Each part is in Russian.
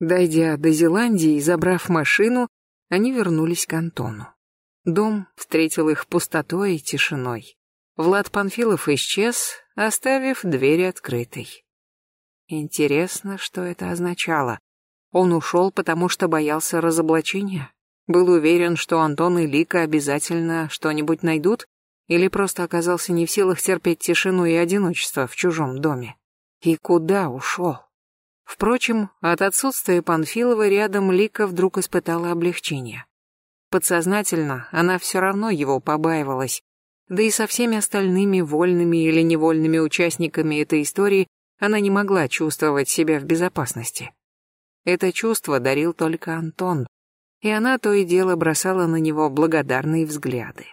Дойдя до Зеландии и забрав машину, они вернулись к Антону. Дом встретил их пустотой и тишиной. Влад Панфилов исчез, оставив дверь открытой. Интересно, что это означало. Он ушел, потому что боялся разоблачения? Был уверен, что Антон и Лика обязательно что-нибудь найдут? Или просто оказался не в силах терпеть тишину и одиночество в чужом доме? И куда ушел? Впрочем, от отсутствия Панфилова рядом Лика вдруг испытала облегчение. Подсознательно она все равно его побаивалась, да и со всеми остальными вольными или невольными участниками этой истории она не могла чувствовать себя в безопасности. Это чувство дарил только Антон, и она то и дело бросала на него благодарные взгляды.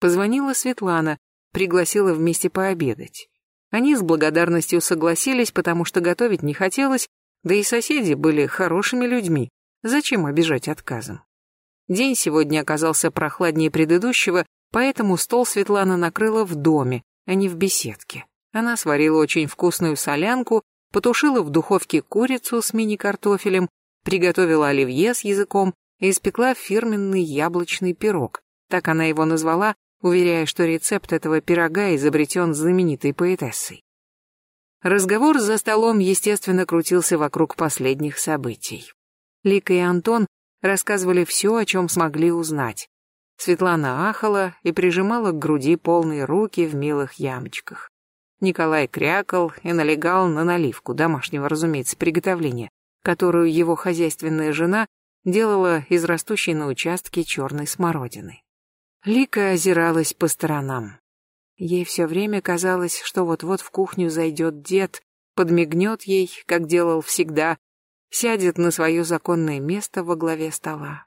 Позвонила Светлана, пригласила вместе пообедать. Они с благодарностью согласились, потому что готовить не хотелось, да и соседи были хорошими людьми. Зачем обижать отказом? День сегодня оказался прохладнее предыдущего, поэтому стол Светлана накрыла в доме, а не в беседке. Она сварила очень вкусную солянку, потушила в духовке курицу с мини-картофелем, приготовила оливье с языком и испекла фирменный яблочный пирог. Так она его назвала, уверяя, что рецепт этого пирога изобретен знаменитой поэтессой. Разговор за столом, естественно, крутился вокруг последних событий. Лика и Антон рассказывали все, о чем смогли узнать. Светлана ахала и прижимала к груди полные руки в милых ямочках. Николай крякал и налегал на наливку домашнего, разумеется, приготовления, которую его хозяйственная жена делала из растущей на участке черной смородины. Лика озиралась по сторонам. Ей все время казалось, что вот-вот в кухню зайдет дед, подмигнет ей, как делал всегда, сядет на свое законное место во главе стола.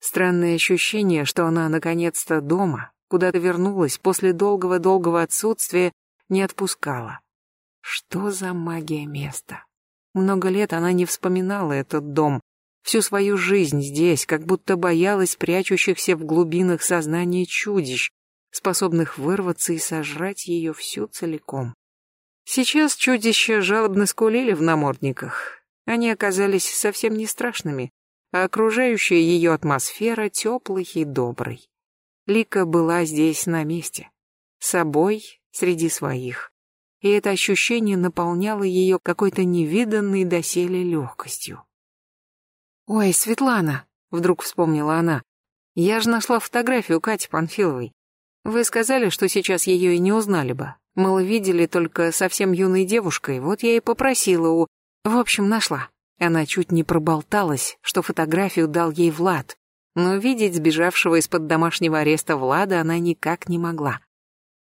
Странное ощущение, что она наконец-то дома, куда-то вернулась после долгого-долгого отсутствия, не отпускала. Что за магия места? Много лет она не вспоминала этот дом, всю свою жизнь здесь, как будто боялась прячущихся в глубинах сознания чудищ, способных вырваться и сожрать ее всю целиком. Сейчас чудища жалобно скулили в намордниках. Они оказались совсем не страшными, а окружающая ее атмосфера теплой и доброй. Лика была здесь на месте, собой среди своих, и это ощущение наполняло ее какой-то невиданной доселе легкостью. «Ой, Светлана!» — вдруг вспомнила она. «Я же нашла фотографию Кати Панфиловой. Вы сказали, что сейчас ее и не узнали бы. Мол, видели только совсем юной девушкой, вот я и попросила у... В общем, нашла». Она чуть не проболталась, что фотографию дал ей Влад, но видеть сбежавшего из-под домашнего ареста Влада она никак не могла.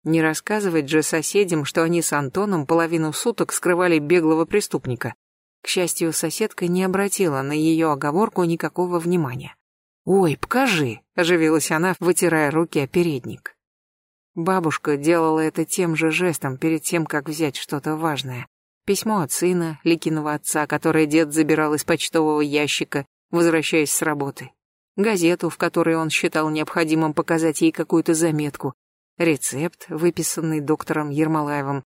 Не рассказывать же соседям, что они с Антоном половину суток скрывали беглого преступника. К счастью, соседка не обратила на ее оговорку никакого внимания. «Ой, покажи!» — оживилась она, вытирая руки о передник. Бабушка делала это тем же жестом перед тем, как взять что-то важное. Письмо от сына, Ликиного отца, которое дед забирал из почтового ящика, возвращаясь с работы. Газету, в которой он считал необходимым показать ей какую-то заметку. Рецепт, выписанный доктором Ермолаевым.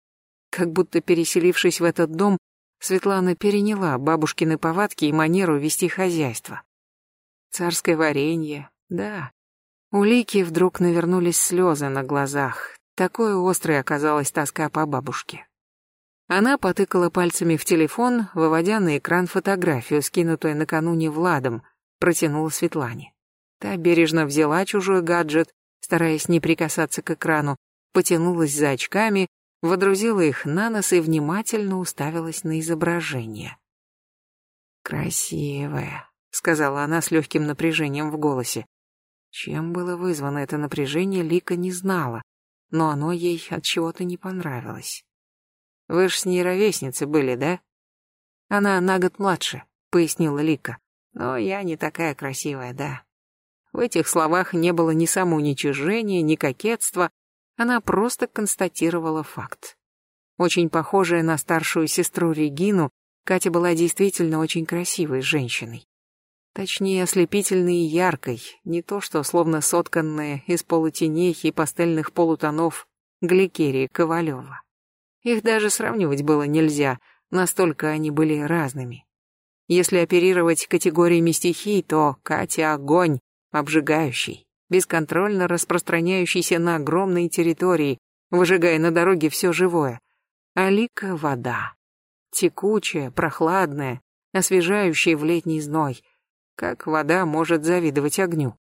Как будто переселившись в этот дом, Светлана переняла бабушкины повадки и манеру вести хозяйство. Царское варенье, да. У Лики вдруг навернулись слезы на глазах. Такой острой оказалась тоска по бабушке. Она потыкала пальцами в телефон, выводя на экран фотографию, скинутую накануне Владом, протянула Светлане. Та бережно взяла чужой гаджет, стараясь не прикасаться к экрану, потянулась за очками, водрузила их на нос и внимательно уставилась на изображение. «Красивая», — сказала она с легким напряжением в голосе. Чем было вызвано это напряжение, Лика не знала, но оно ей от чего-то не понравилось. «Вы ж с ней ровесницы были, да?» «Она на год младше», — пояснила Лика. «Но я не такая красивая, да». В этих словах не было ни самоуничижения, ни кокетства, она просто констатировала факт. Очень похожая на старшую сестру Регину, Катя была действительно очень красивой женщиной. Точнее, ослепительной и яркой, не то что словно сотканная из полутеней и пастельных полутонов Гликерии Ковалева. Их даже сравнивать было нельзя, настолько они были разными. Если оперировать категориями стихий, то Катя — огонь, обжигающий, бесконтрольно распространяющийся на огромные территории, выжигая на дороге все живое. А Лика — вода. Текучая, прохладная, освежающая в летний зной. Как вода может завидовать огню?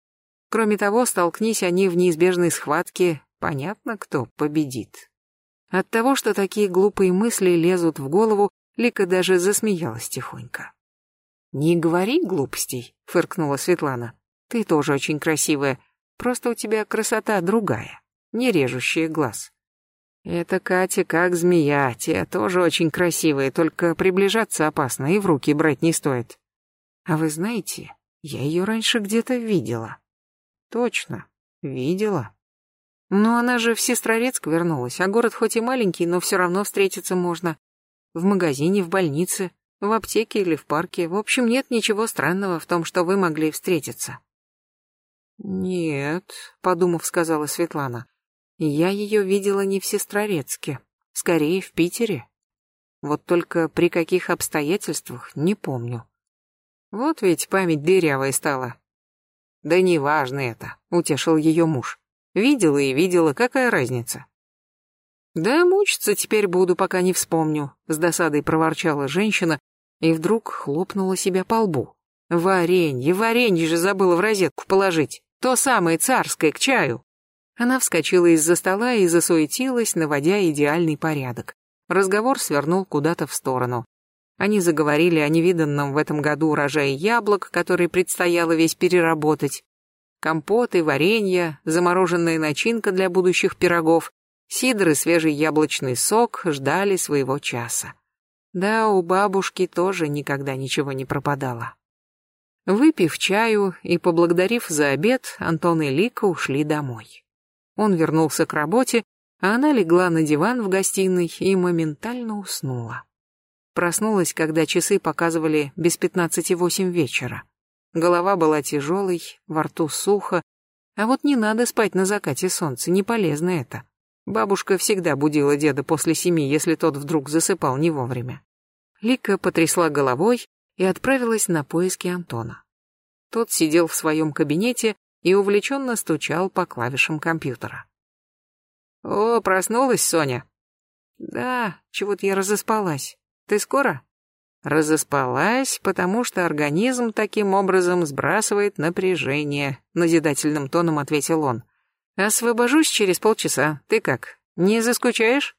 Кроме того, столкнись они в неизбежной схватке, понятно, кто победит. От того, что такие глупые мысли лезут в голову, Лика даже засмеялась тихонько. «Не говори глупостей», — фыркнула Светлана. «Ты тоже очень красивая, просто у тебя красота другая, не режущая глаз». «Это Катя как змея, те тоже очень красивые, только приближаться опасно и в руки брать не стоит». «А вы знаете, я ее раньше где-то видела». «Точно, видела». Но она же в Сестрорецк вернулась, а город хоть и маленький, но все равно встретиться можно. В магазине, в больнице, в аптеке или в парке. В общем, нет ничего странного в том, что вы могли встретиться. Нет, подумав, сказала Светлана. Я ее видела не в Сестрорецке, скорее в Питере. Вот только при каких обстоятельствах, не помню. Вот ведь память дырявая стала. Да неважно это, утешил ее муж. Видела и видела, какая разница? Да мучиться теперь буду, пока не вспомню, с досадой проворчала женщина и вдруг хлопнула себя по лбу. Варенье, варенье же забыла в розетку положить. То самое царское, к чаю. Она вскочила из-за стола и засуетилась, наводя идеальный порядок. Разговор свернул куда-то в сторону. Они заговорили о невиданном в этом году урожае яблок, который предстояло весь переработать, Компоты, варенье, замороженная начинка для будущих пирогов, сидр и свежий яблочный сок ждали своего часа. Да, у бабушки тоже никогда ничего не пропадало. Выпив чаю и поблагодарив за обед, Антон и Лика ушли домой. Он вернулся к работе, а она легла на диван в гостиной и моментально уснула. Проснулась, когда часы показывали без пятнадцати восемь вечера. Голова была тяжелой, во рту сухо. А вот не надо спать на закате солнца, не полезно это. Бабушка всегда будила деда после семи, если тот вдруг засыпал не вовремя. Лика потрясла головой и отправилась на поиски Антона. Тот сидел в своем кабинете и увлеченно стучал по клавишам компьютера. «О, проснулась Соня?» «Да, чего-то я разоспалась. Ты скоро?» Разоспалась, потому что организм таким образом сбрасывает напряжение, назидательным тоном ответил он. Освобожусь через полчаса. Ты как? Не заскучаешь?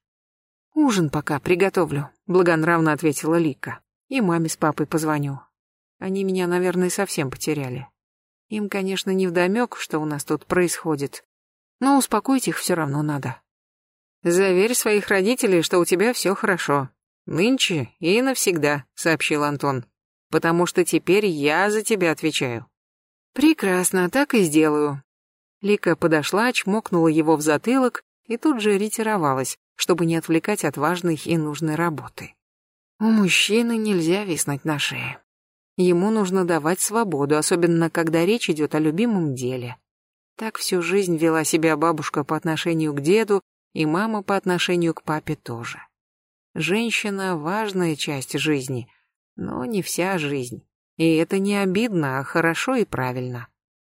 Ужин пока приготовлю, благонравно ответила Лика. И маме с папой позвоню. Они меня, наверное, совсем потеряли. Им, конечно, не вдомек, что у нас тут происходит, но успокоить их все равно надо. Заверь своих родителей, что у тебя все хорошо, «Нынче и навсегда», — сообщил Антон. «Потому что теперь я за тебя отвечаю». «Прекрасно, так и сделаю». Лика подошла, чмокнула его в затылок и тут же ретировалась, чтобы не отвлекать от важной и нужной работы. У мужчины нельзя виснуть на шее. Ему нужно давать свободу, особенно когда речь идет о любимом деле. Так всю жизнь вела себя бабушка по отношению к деду и мама по отношению к папе тоже. Женщина — важная часть жизни, но не вся жизнь. И это не обидно, а хорошо и правильно.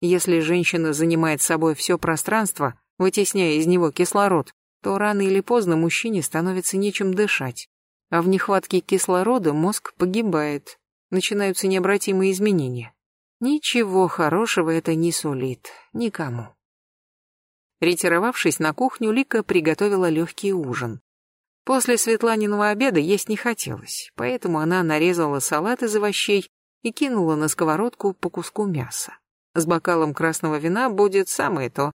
Если женщина занимает собой все пространство, вытесняя из него кислород, то рано или поздно мужчине становится нечем дышать. А в нехватке кислорода мозг погибает, начинаются необратимые изменения. Ничего хорошего это не сулит никому. Ретировавшись на кухню, Лика приготовила легкий ужин. После Светланиного обеда есть не хотелось, поэтому она нарезала салат из овощей и кинула на сковородку по куску мяса. С бокалом красного вина будет самое то.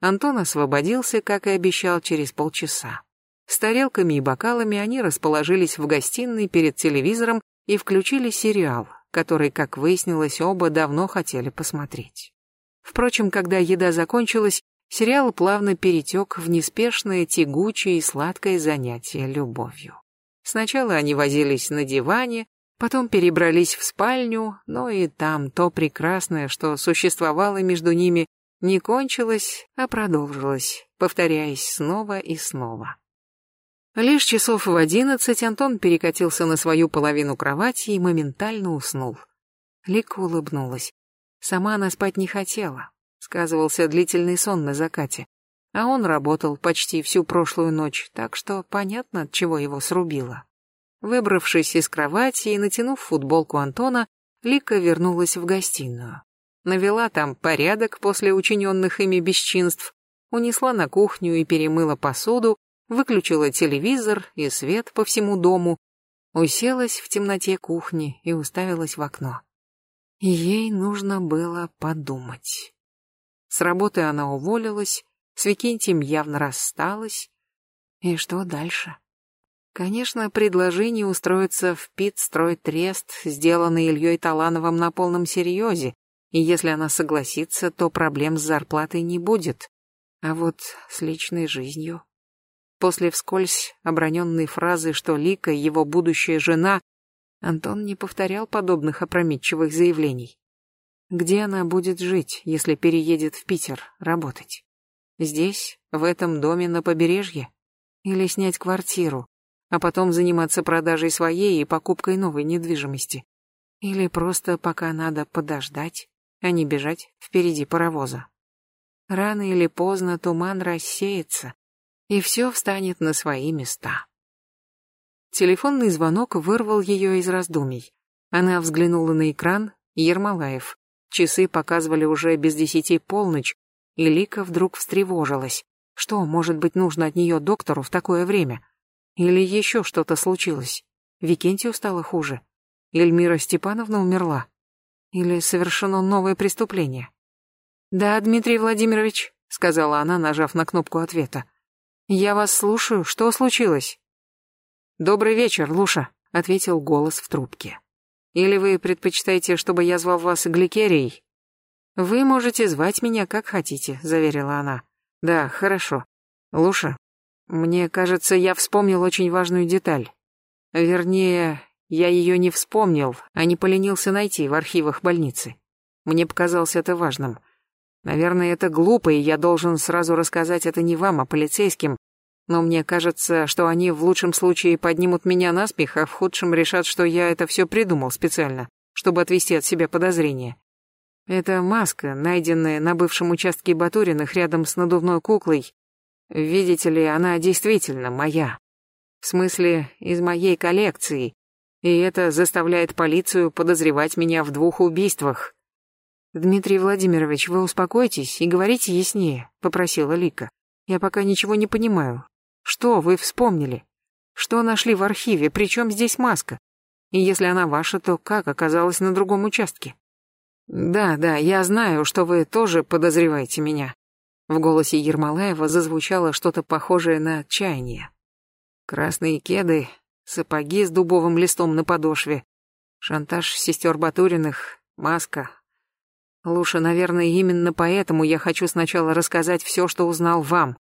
Антон освободился, как и обещал, через полчаса. С тарелками и бокалами они расположились в гостиной перед телевизором и включили сериал, который, как выяснилось, оба давно хотели посмотреть. Впрочем, когда еда закончилась, сериал плавно перетек в неспешное, тягучее и сладкое занятие любовью. Сначала они возились на диване, потом перебрались в спальню, но и там то прекрасное, что существовало между ними, не кончилось, а продолжилось, повторяясь снова и снова. Лишь часов в одиннадцать Антон перекатился на свою половину кровати и моментально уснул. Лика улыбнулась. Сама она спать не хотела. Сказывался длительный сон на закате. А он работал почти всю прошлую ночь, так что понятно, от чего его срубило. Выбравшись из кровати и натянув футболку Антона, Лика вернулась в гостиную. Навела там порядок после учиненных ими бесчинств, унесла на кухню и перемыла посуду, выключила телевизор и свет по всему дому, уселась в темноте кухни и уставилась в окно. Ей нужно было подумать. С работы она уволилась, с Викентием явно рассталась. И что дальше? Конечно, предложение устроиться в Питстрой-Трест сделано Ильей Талановым на полном серьезе, и если она согласится, то проблем с зарплатой не будет. А вот с личной жизнью... После вскользь оброненной фразы, что Лика, его будущая жена, Антон не повторял подобных опрометчивых заявлений. Где она будет жить, если переедет в Питер работать? Здесь, в этом доме на побережье? Или снять квартиру, а потом заниматься продажей своей и покупкой новой недвижимости? Или просто пока надо подождать, а не бежать впереди паровоза? Рано или поздно туман рассеется, и все встанет на свои места. Телефонный звонок вырвал ее из раздумий. Она взглянула на экран, Ермолаев. Часы показывали уже без десяти полночь, и Лика вдруг встревожилась. Что может быть нужно от нее доктору в такое время? Или еще что-то случилось? Викентию стало хуже? Эльмира Степановна умерла? Или совершено новое преступление? «Да, Дмитрий Владимирович», — сказала она, нажав на кнопку ответа. «Я вас слушаю. Что случилось?» «Добрый вечер, Луша», — ответил голос в трубке. «Или вы предпочитаете, чтобы я звал вас Гликерией?» «Вы можете звать меня как хотите», — заверила она. «Да, хорошо. Луша, мне кажется, я вспомнил очень важную деталь. Вернее, я ее не вспомнил, а не поленился найти в архивах больницы. Мне показалось это важным. Наверное, это глупо, и я должен сразу рассказать это не вам, а полицейским, но мне кажется, что они в лучшем случае поднимут меня на смех, а в худшем решат, что я это все придумал специально, чтобы отвести от себя подозрения. Это маска, найденная на бывшем участке Батуриных рядом с надувной куклой. Видите ли, она действительно моя. В смысле, из моей коллекции. И это заставляет полицию подозревать меня в двух убийствах. «Дмитрий Владимирович, вы успокойтесь и говорите яснее», — попросила Лика. «Я пока ничего не понимаю. Что вы вспомнили? Что нашли в архиве? Причем здесь маска? И если она ваша, то как оказалась на другом участке?» «Да, да, я знаю, что вы тоже подозреваете меня». В голосе Ермолаева зазвучало что-то похожее на отчаяние. Красные кеды, сапоги с дубовым листом на подошве, шантаж сестер Батуриных, маска, Луша, наверное, именно поэтому я хочу сначала рассказать все, что узнал вам.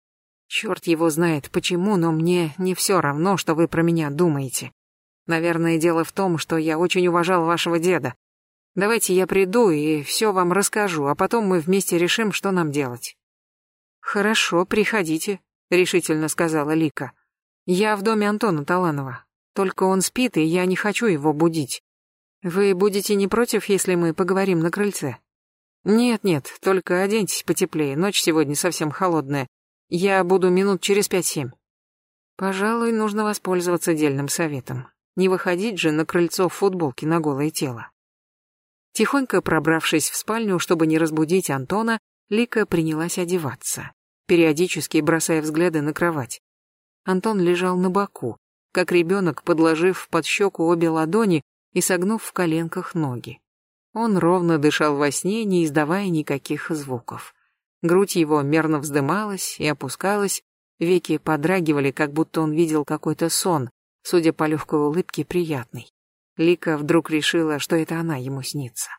Черт его знает почему, но мне не все равно, что вы про меня думаете. Наверное, дело в том, что я очень уважал вашего деда. Давайте я приду и все вам расскажу, а потом мы вместе решим, что нам делать. Хорошо, приходите, решительно сказала Лика. Я в доме Антона Таланова. Только он спит, и я не хочу его будить. Вы будете не против, если мы поговорим на крыльце? «Нет-нет, только оденьтесь потеплее, ночь сегодня совсем холодная. Я буду минут через пять-семь». Пожалуй, нужно воспользоваться дельным советом. Не выходить же на крыльцо в футболке на голое тело. Тихонько пробравшись в спальню, чтобы не разбудить Антона, Лика принялась одеваться, периодически бросая взгляды на кровать. Антон лежал на боку, как ребенок, подложив под щеку обе ладони и согнув в коленках ноги. Он ровно дышал во сне, не издавая никаких звуков. Грудь его мерно вздымалась и опускалась, веки подрагивали, как будто он видел какой-то сон, судя по легкой улыбке, приятный. Лика вдруг решила, что это она ему снится.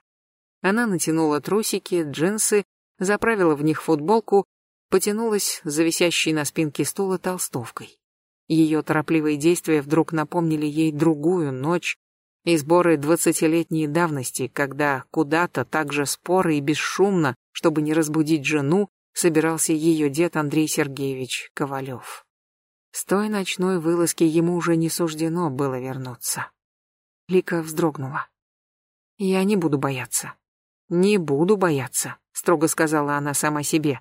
Она натянула трусики, джинсы, заправила в них футболку, потянулась за висящей на спинке стула толстовкой. Ее торопливые действия вдруг напомнили ей другую ночь, и сборы двадцатилетней давности, когда куда-то так же споро и бесшумно, чтобы не разбудить жену, собирался ее дед Андрей Сергеевич Ковалев. С той ночной вылазки ему уже не суждено было вернуться. Лика вздрогнула. «Я не буду бояться. Не буду бояться», — строго сказала она сама себе.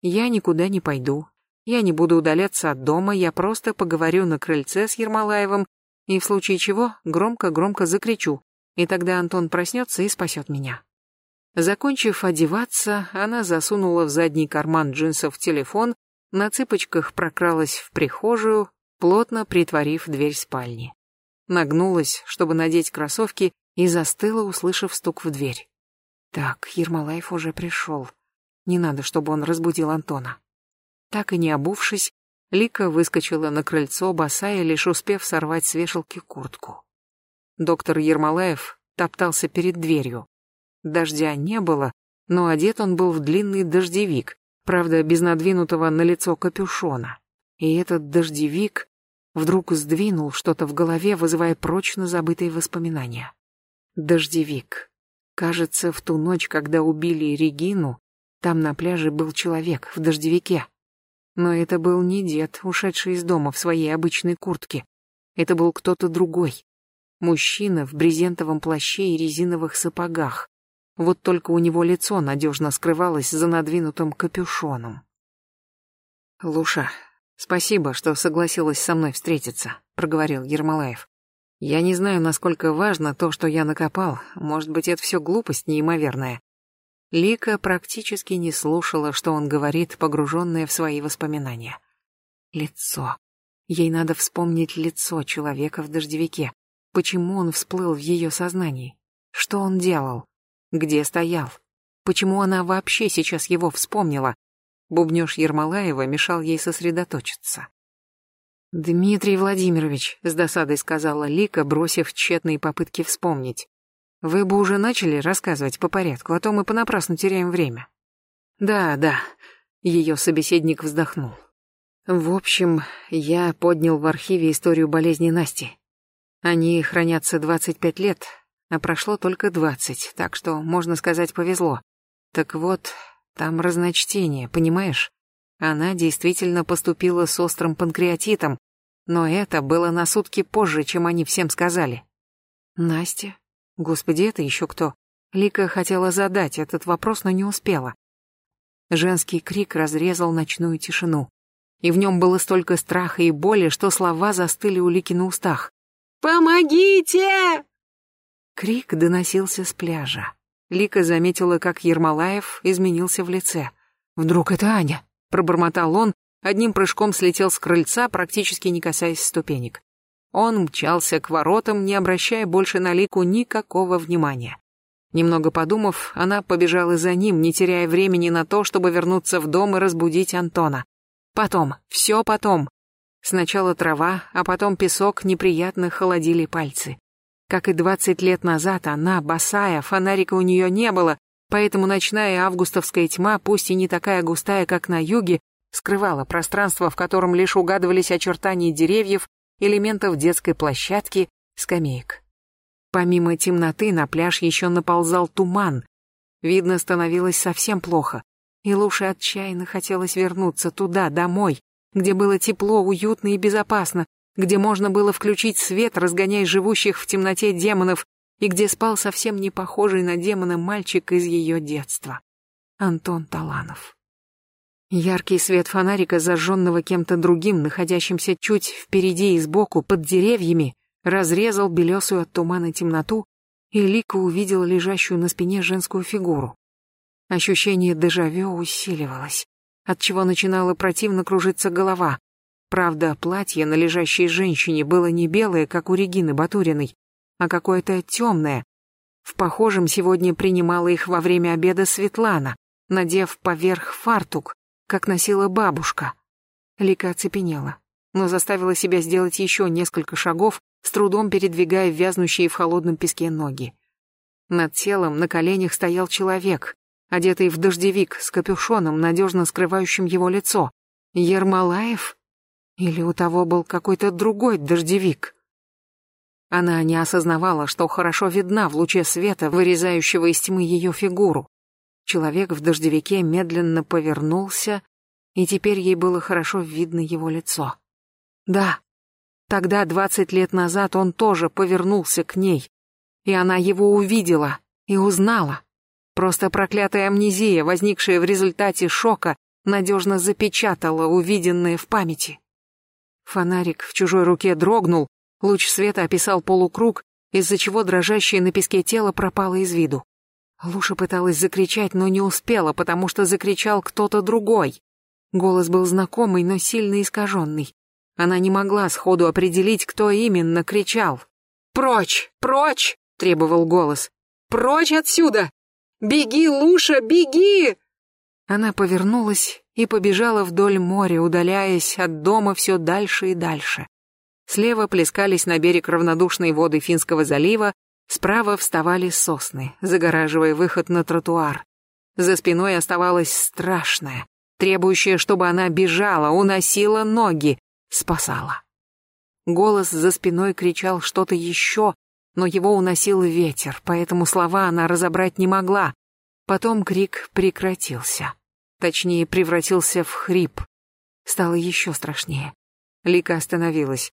«Я никуда не пойду. Я не буду удаляться от дома, я просто поговорю на крыльце с Ермолаевым и в случае чего громко-громко закричу, и тогда Антон проснется и спасет меня». Закончив одеваться, она засунула в задний карман джинсов телефон, на цыпочках прокралась в прихожую, плотно притворив дверь спальни. Нагнулась, чтобы надеть кроссовки, и застыла, услышав стук в дверь. Так, Ермолаев уже пришел. Не надо, чтобы он разбудил Антона. Так и не обувшись, Лика выскочила на крыльцо, босая, лишь успев сорвать с вешалки куртку. Доктор Ермолаев топтался перед дверью. Дождя не было, но одет он был в длинный дождевик, правда, без надвинутого на лицо капюшона. И этот дождевик вдруг сдвинул что-то в голове, вызывая прочно забытые воспоминания. Дождевик. Кажется, в ту ночь, когда убили Регину, там на пляже был человек в дождевике. Но это был не дед, ушедший из дома в своей обычной куртке. Это был кто-то другой. Мужчина в брезентовом плаще и резиновых сапогах. Вот только у него лицо надежно скрывалось за надвинутым капюшоном. «Луша, спасибо, что согласилась со мной встретиться», — проговорил Ермолаев. «Я не знаю, насколько важно то, что я накопал. Может быть, это все глупость неимоверная». Лика практически не слушала, что он говорит, погруженная в свои воспоминания. Лицо. Ей надо вспомнить лицо человека в дождевике. Почему он всплыл в ее сознании? Что он делал? Где стоял? Почему она вообще сейчас его вспомнила? Бубнёж Ермолаева мешал ей сосредоточиться. «Дмитрий Владимирович», — с досадой сказала Лика, бросив тщетные попытки вспомнить. «Вы бы уже начали рассказывать по порядку, а то мы понапрасну теряем время». «Да, да», — ее собеседник вздохнул. «В общем, я поднял в архиве историю болезни Насти. Они хранятся 25 лет, а прошло только двадцать, так что, можно сказать, повезло. Так вот, там разночтение, понимаешь? Она действительно поступила с острым панкреатитом, но это было на сутки позже, чем они всем сказали. Настя? Господи, это еще кто? Лика хотела задать этот вопрос, но не успела. Женский крик разрезал ночную тишину. И в нем было столько страха и боли, что слова застыли у Лики на устах. «Помогите!» Крик доносился с пляжа. Лика заметила, как Ермолаев изменился в лице. «Вдруг это Аня?» — пробормотал он, одним прыжком слетел с крыльца, практически не касаясь ступенек. Он мчался к воротам, не обращая больше на Лику никакого внимания. Немного подумав, она побежала за ним, не теряя времени на то, чтобы вернуться в дом и разбудить Антона. Потом, все потом. Сначала трава, а потом песок неприятно холодили пальцы. Как и двадцать лет назад, она, босая, фонарика у нее не было, поэтому ночная августовская тьма, пусть и не такая густая, как на юге, скрывала пространство, в котором лишь угадывались очертания деревьев, элементов детской площадки, скамеек. Помимо темноты на пляж еще наползал туман. Видно, становилось совсем плохо. И Луше отчаянно хотелось вернуться туда, домой, где было тепло, уютно и безопасно, где можно было включить свет, разгоняя живущих в темноте демонов, и где спал совсем не похожий на демона мальчик из ее детства. Антон Таланов. Яркий свет фонарика, зажженного кем-то другим, находящимся чуть впереди и сбоку, под деревьями, разрезал белесую от тумана темноту, и Лика увидела лежащую на спине женскую фигуру. Ощущение дежавю усиливалось, отчего начинала противно кружиться голова, Правда, платье на лежащей женщине было не белое, как у Регины Батуриной, а какое-то темное. В похожем сегодня принимала их во время обеда Светлана, надев поверх фартук, как носила бабушка. Лика оцепенела, но заставила себя сделать еще несколько шагов, с трудом передвигая вязнущие в холодном песке ноги. Над телом на коленях стоял человек, одетый в дождевик с капюшоном, надежно скрывающим его лицо. Ермолаев? Или у того был какой-то другой дождевик? Она не осознавала, что хорошо видна в луче света, вырезающего из тьмы ее фигуру. Человек в дождевике медленно повернулся, и теперь ей было хорошо видно его лицо. Да, тогда, двадцать лет назад, он тоже повернулся к ней. И она его увидела и узнала. Просто проклятая амнезия, возникшая в результате шока, надежно запечатала увиденное в памяти. Фонарик в чужой руке дрогнул, луч света описал полукруг, из-за чего дрожащее на песке тело пропало из виду. Луша пыталась закричать, но не успела, потому что закричал кто-то другой. Голос был знакомый, но сильно искаженный. Она не могла сходу определить, кто именно кричал. «Прочь! Прочь!» — требовал голос. «Прочь отсюда! Беги, Луша, беги!» Она повернулась и побежала вдоль моря, удаляясь от дома все дальше и дальше. Слева плескались на берег равнодушные воды Финского залива, справа вставали сосны, загораживая выход на тротуар. За спиной оставалось страшное, требующее, чтобы она бежала, уносила ноги, спасала. Голос за спиной кричал что-то еще, но его уносил ветер, поэтому слова она разобрать не могла. Потом крик прекратился. Точнее, превратился в хрип. Стало еще страшнее. Лика остановилась.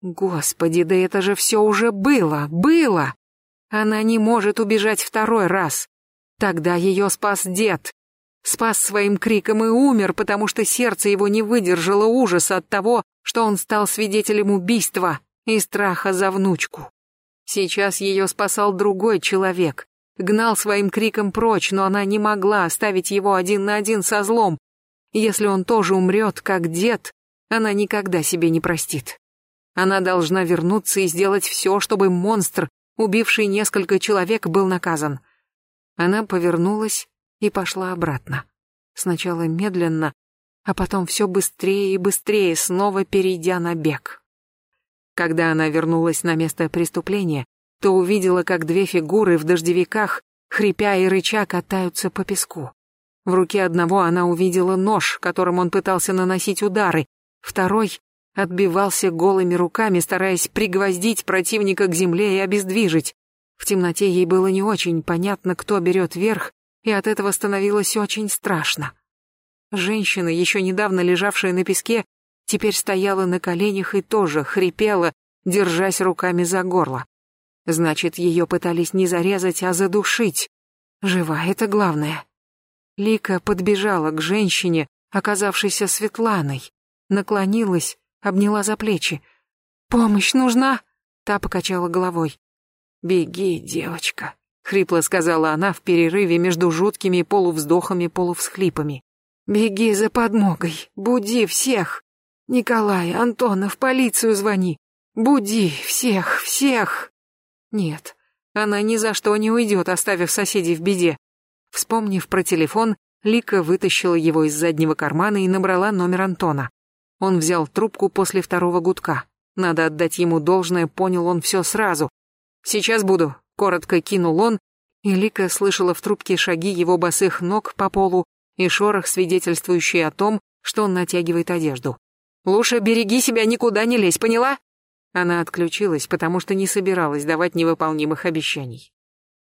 Господи, да это же все уже было, было! Она не может убежать второй раз. Тогда ее спас дед. Спас своим криком и умер, потому что сердце его не выдержало ужаса от того, что он стал свидетелем убийства и страха за внучку. Сейчас ее спасал другой человек. Гнал своим криком прочь, но она не могла оставить его один на один со злом. Если он тоже умрет, как дед, она никогда себе не простит. Она должна вернуться и сделать все, чтобы монстр, убивший несколько человек, был наказан. Она повернулась и пошла обратно. Сначала медленно, а потом все быстрее и быстрее, снова перейдя на бег. Когда она вернулась на место преступления, то увидела, как две фигуры в дождевиках, хрипя и рыча, катаются по песку. В руке одного она увидела нож, которым он пытался наносить удары, второй отбивался голыми руками, стараясь пригвоздить противника к земле и обездвижить. В темноте ей было не очень понятно, кто берет верх, и от этого становилось очень страшно. Женщина, еще недавно лежавшая на песке, теперь стояла на коленях и тоже хрипела, держась руками за горло. Значит, ее пытались не зарезать, а задушить. Жива, это главное. Лика подбежала к женщине, оказавшейся Светланой, наклонилась обняла за плечи. «Помощь нужна?» Та покачала головой. «Беги, девочка», — хрипло сказала она в перерыве между жуткими полувздохами, полувсхлипами. «Беги за подмогой, буди всех! Николай, Антона, в полицию звони! Буди всех, всех!» Нет, она ни за что не уйдет, оставив соседей в беде. Вспомнив про телефон, Лика вытащила его из заднего кармана и набрала номер Антона. Он взял трубку после второго гудка. Надо отдать ему должное, понял он все сразу. «Сейчас буду», — коротко кинул он, и Лика слышала в трубке шаги его босых ног по полу и шорох, свидетельствующий о том, что он натягивает одежду. «Луша, береги себя, никуда не лезь, поняла?» Она отключилась, потому что не собиралась давать невыполнимых обещаний.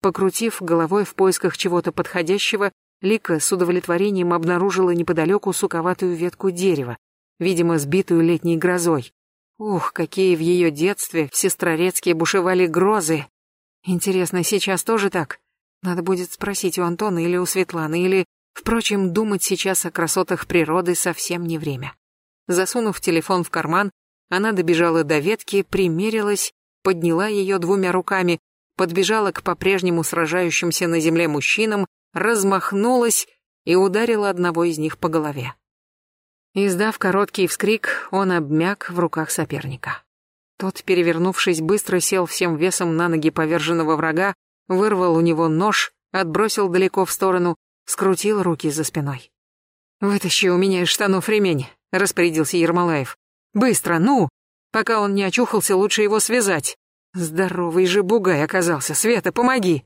Покрутив головой в поисках чего-то подходящего, Лика с удовлетворением обнаружила неподалеку суковатую ветку дерева, видимо, сбитую летней грозой. Ух, какие в ее детстве в Сестрорецке бушевали грозы. Интересно, сейчас тоже так? Надо будет спросить у Антона или у Светланы, или... Впрочем, думать сейчас о красотах природы совсем не время. Засунув телефон в карман, она добежала до ветки, примерилась, подняла ее двумя руками, подбежала к по-прежнему сражающимся на земле мужчинам, размахнулась и ударила одного из них по голове. Издав короткий вскрик, он обмяк в руках соперника. Тот, перевернувшись, быстро сел всем весом на ноги поверженного врага, вырвал у него нож, отбросил далеко в сторону, скрутил руки за спиной. «Вытащи у меня из штанов ремень», — распорядился Ермолаев. «Быстро, ну! Пока он не очухался, лучше его связать. Здоровый же бугай оказался. Света, помоги!»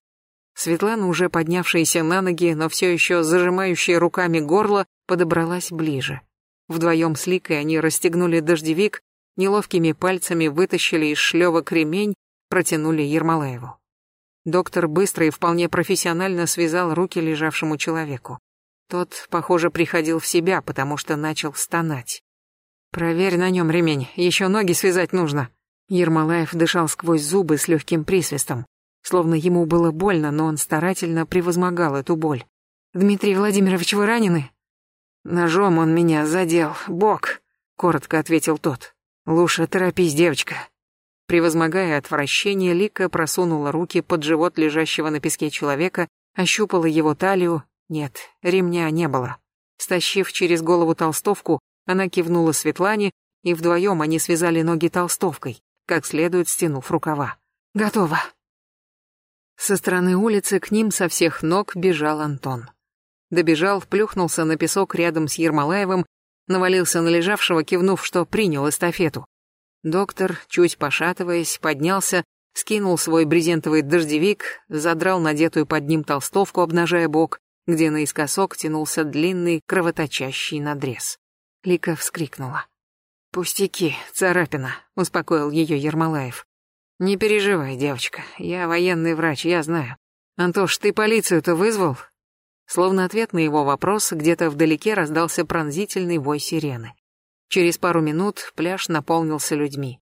Светлана, уже поднявшаяся на ноги, но все еще зажимающая руками горло, подобралась ближе. Вдвоем с Ликой они расстегнули дождевик, неловкими пальцами вытащили из шлевок ремень, протянули Ермолаеву. Доктор быстро и вполне профессионально связал руки лежавшему человеку. Тот, похоже, приходил в себя, потому что начал стонать. Проверь на нем ремень, еще ноги связать нужно. Ермолаев дышал сквозь зубы с легким присвистом. Словно ему было больно, но он старательно превозмогал эту боль. «Дмитрий Владимирович, вы ранены?» «Ножом он меня задел. Бок», — коротко ответил тот. «Лучше торопись, девочка». Превозмогая отвращение, Лика просунула руки под живот лежащего на песке человека, ощупала его талию. Нет, ремня не было. Стащив через голову толстовку, она кивнула Светлане, и вдвоем они связали ноги толстовкой, как следует стянув рукава. «Готово», со стороны улицы к ним со всех ног бежал Антон. Добежал, плюхнулся на песок рядом с Ермолаевым, навалился на лежавшего, кивнув, что принял эстафету. Доктор, чуть пошатываясь, поднялся, скинул свой брезентовый дождевик, задрал надетую под ним толстовку, обнажая бок, где наискосок тянулся длинный кровоточащий надрез. Лика вскрикнула. «Пустяки, царапина», — успокоил ее Ермолаев. Не переживай, девочка, я военный врач, я знаю. Антош, ты полицию-то вызвал? Словно ответ на его вопрос, где-то вдалеке раздался пронзительный вой сирены. Через пару минут пляж наполнился людьми.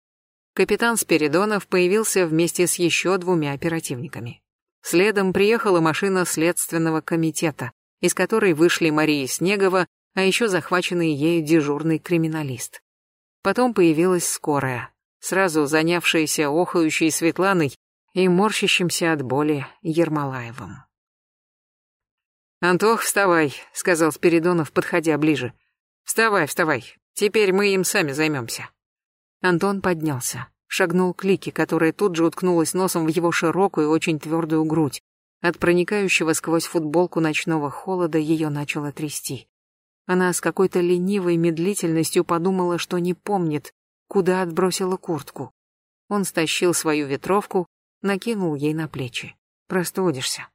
Капитан Спиридонов появился вместе с еще двумя оперативниками. Следом приехала машина следственного комитета, из которой вышли Мария Снегова, а еще захваченный ею дежурный криминалист. Потом появилась скорая сразу занявшаяся охающей Светланой и морщащимся от боли Ермолаевым. «Антох, вставай», — сказал Спиридонов, подходя ближе. «Вставай, вставай, теперь мы им сами займемся». Антон поднялся, шагнул к Лике, которая тут же уткнулась носом в его широкую, очень твердую грудь. От проникающего сквозь футболку ночного холода ее начало трясти. Она с какой-то ленивой медлительностью подумала, что не помнит, куда отбросила куртку. Он стащил свою ветровку, накинул ей на плечи. Простудишься.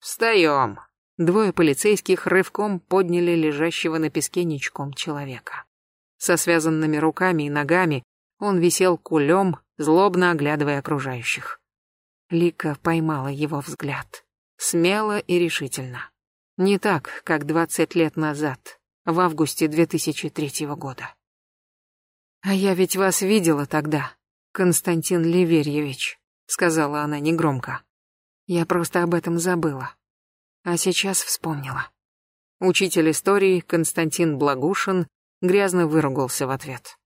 Встаем. Двое полицейских рывком подняли лежащего на песке ничком человека. Со связанными руками и ногами он висел кулем, злобно оглядывая окружающих. Лика поймала его взгляд. Смело и решительно. Не так, как двадцать лет назад, в августе 2003 года. «А я ведь вас видела тогда, Константин Ливерьевич», — сказала она негромко. «Я просто об этом забыла. А сейчас вспомнила». Учитель истории Константин Благушин грязно выругался в ответ.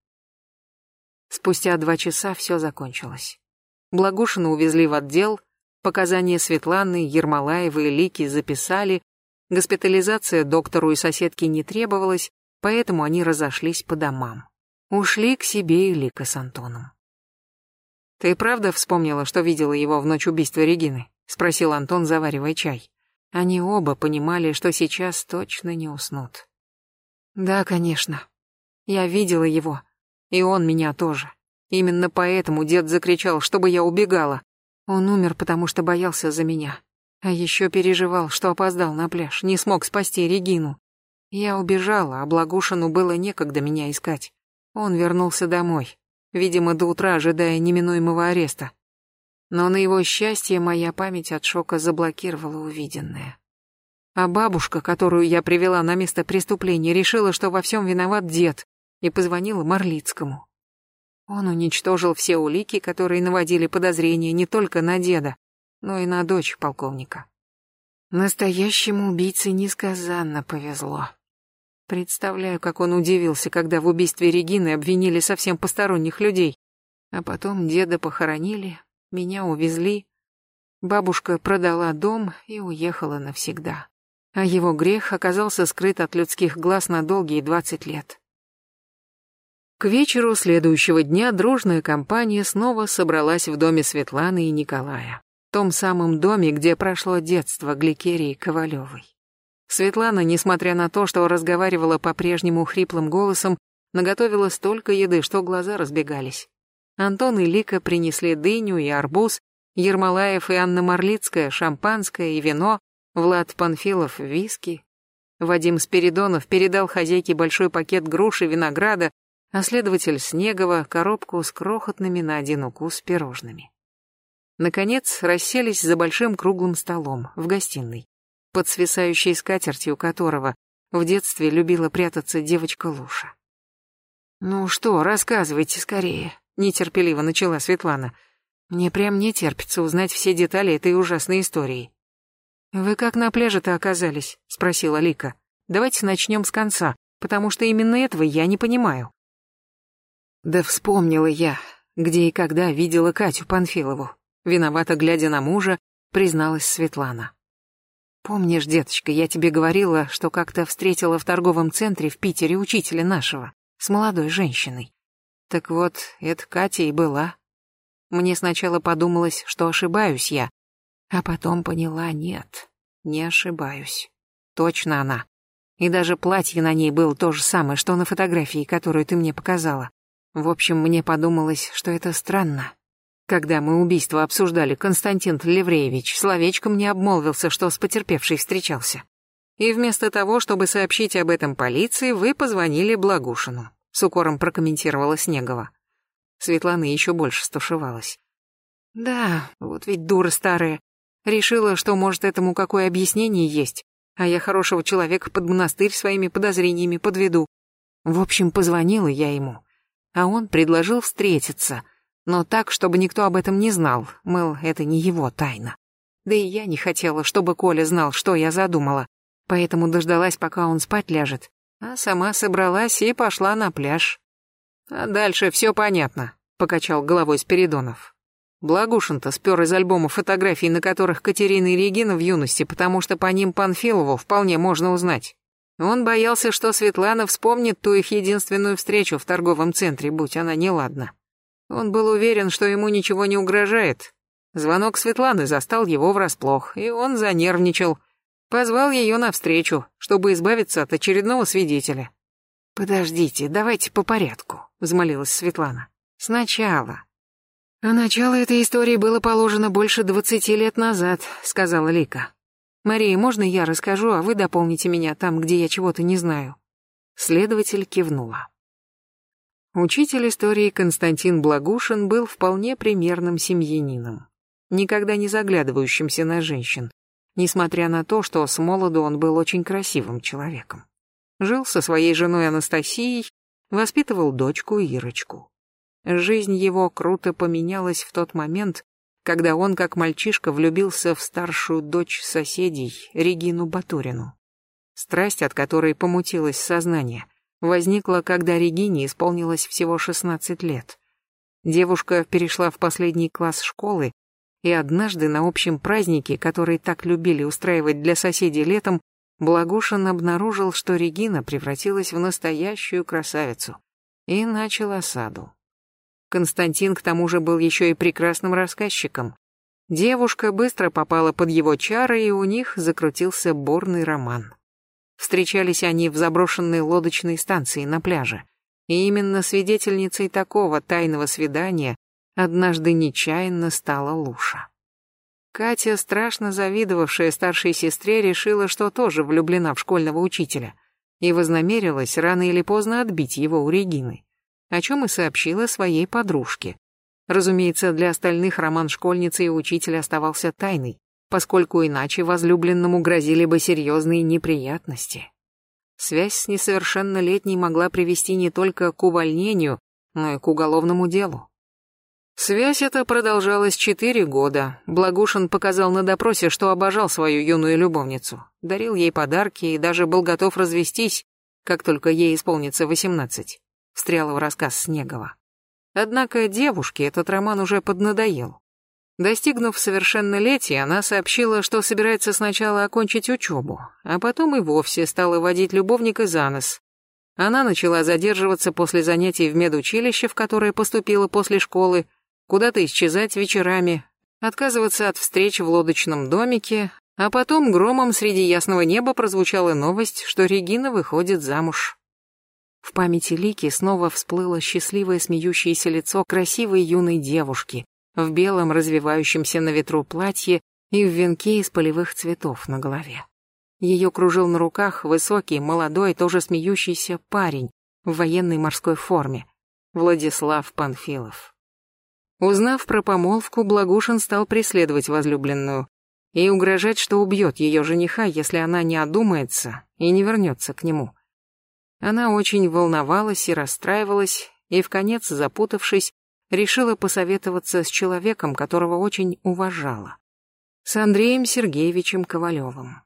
Спустя два часа все закончилось. Благушина увезли в отдел, показания Светланы, Ермолаевой Лики записали, госпитализация доктору и соседке не требовалась, поэтому они разошлись по домам. Ушли к себе и Лика с Антоном. «Ты правда вспомнила, что видела его в ночь убийства Регины?» — спросил Антон, заваривая чай. Они оба понимали, что сейчас точно не уснут. «Да, конечно. Я видела его. И он меня тоже. Именно поэтому дед закричал, чтобы я убегала. Он умер, потому что боялся за меня. А еще переживал, что опоздал на пляж, не смог спасти Регину. Я убежала, а Благушину было некогда меня искать. Он вернулся домой, видимо, до утра ожидая неминуемого ареста. Но на его счастье моя память от шока заблокировала увиденное. А бабушка, которую я привела на место преступления, решила, что во всем виноват дед, и позвонила Марлицкому. Он уничтожил все улики, которые наводили подозрения не только на деда, но и на дочь полковника. Настоящему убийце несказанно повезло. Представляю, как он удивился, когда в убийстве Регины обвинили совсем посторонних людей. А потом деда похоронили, меня увезли. Бабушка продала дом и уехала навсегда. А его грех оказался скрыт от людских глаз на долгие двадцать лет. К вечеру следующего дня дружная компания снова собралась в доме Светланы и Николая. В том самом доме, где прошло детство Гликерии Ковалевой. Светлана, несмотря на то, что разговаривала по-прежнему хриплым голосом, наготовила столько еды, что глаза разбегались. Антон и Лика принесли дыню и арбуз, Ермолаев и Анна Марлицкая — шампанское и вино, Влад Панфилов — виски. Вадим Спиридонов передал хозяйке большой пакет груш и винограда, а следователь Снегова — коробку с крохотными на один укус пирожными. Наконец, расселись за большим круглым столом в гостиной под свисающей скатертью которого в детстве любила прятаться девочка Луша. Ну что, рассказывайте скорее, нетерпеливо начала Светлана. Мне прям не терпится узнать все детали этой ужасной истории. Вы как на пляже-то оказались? спросила Лика. Давайте начнем с конца, потому что именно этого я не понимаю. Да вспомнила я, где и когда видела Катю Панфилову. Виновато глядя на мужа, призналась Светлана. Помнишь, деточка, я тебе говорила, что как-то встретила в торговом центре в Питере учителя нашего, с молодой женщиной. Так вот, это Катя и была. Мне сначала подумалось, что ошибаюсь я, а потом поняла, нет, не ошибаюсь. Точно она. И даже платье на ней было то же самое, что на фотографии, которую ты мне показала. В общем, мне подумалось, что это странно. Когда мы убийство обсуждали, Константин Левреевич словечком не обмолвился, что с потерпевшей встречался. И вместо того, чтобы сообщить об этом полиции, вы позвонили Благушину. С укором прокомментировала Снегова. Светлана еще больше стушевалась. Да, вот ведь дура старая. Решила, что может этому какое объяснение есть, а я хорошего человека под монастырь своими подозрениями подведу. В общем, позвонила я ему, а он предложил встретиться, но так, чтобы никто об этом не знал, мол, это не его тайна. Да и я не хотела, чтобы Коля знал, что я задумала, поэтому дождалась, пока он спать ляжет, а сама собралась и пошла на пляж. А дальше все понятно, покачал головой Спиридонов. Благушин-то спер из альбома фотографий, на которых Катерина и Регина в юности, потому что по ним Панфилову вполне можно узнать. Он боялся, что Светлана вспомнит ту их единственную встречу в торговом центре, будь она неладна. Он был уверен, что ему ничего не угрожает. Звонок Светланы застал его врасплох, и он занервничал. Позвал ее навстречу, чтобы избавиться от очередного свидетеля. «Подождите, давайте по порядку», — взмолилась Светлана. «Сначала». «А начало этой истории было положено больше двадцати лет назад», — сказала Лика. «Мария, можно я расскажу, а вы дополните меня там, где я чего-то не знаю?» Следователь кивнула. Учитель истории Константин Благушин был вполне примерным семьянином, никогда не заглядывающимся на женщин, несмотря на то, что с молоду он был очень красивым человеком. Жил со своей женой Анастасией, воспитывал дочку Ирочку. Жизнь его круто поменялась в тот момент, когда он, как мальчишка, влюбился в старшую дочь соседей, Регину Батурину. Страсть, от которой помутилось сознание, возникла, когда Регине исполнилось всего 16 лет. Девушка перешла в последний класс школы, и однажды на общем празднике, который так любили устраивать для соседей летом, Благушин обнаружил, что Регина превратилась в настоящую красавицу и начал осаду. Константин к тому же был еще и прекрасным рассказчиком. Девушка быстро попала под его чары, и у них закрутился бурный роман. Встречались они в заброшенной лодочной станции на пляже. И именно свидетельницей такого тайного свидания однажды нечаянно стала Луша. Катя, страшно завидовавшая старшей сестре, решила, что тоже влюблена в школьного учителя, и вознамерилась рано или поздно отбить его у Регины, о чем и сообщила своей подружке. Разумеется, для остальных роман школьницы и учителя оставался тайной, поскольку иначе возлюбленному грозили бы серьезные неприятности. Связь с несовершеннолетней могла привести не только к увольнению, но и к уголовному делу. Связь эта продолжалась четыре года. Благушин показал на допросе, что обожал свою юную любовницу, дарил ей подарки и даже был готов развестись, как только ей исполнится восемнадцать. Встряла в рассказ Снегова. Однако девушке этот роман уже поднадоел. Достигнув совершеннолетия, она сообщила, что собирается сначала окончить учебу, а потом и вовсе стала водить любовника за нос. Она начала задерживаться после занятий в медучилище, в которое поступила после школы, куда-то исчезать вечерами, отказываться от встреч в лодочном домике, а потом громом среди ясного неба прозвучала новость, что Регина выходит замуж. В памяти Лики снова всплыло счастливое смеющееся лицо красивой юной девушки в белом развивающемся на ветру платье и в венке из полевых цветов на голове. Ее кружил на руках высокий, молодой, тоже смеющийся парень в военной морской форме, Владислав Панфилов. Узнав про помолвку, Благушин стал преследовать возлюбленную и угрожать, что убьет ее жениха, если она не одумается и не вернется к нему. Она очень волновалась и расстраивалась, и в конец, запутавшись, решила посоветоваться с человеком, которого очень уважала. С Андреем Сергеевичем Ковалевым.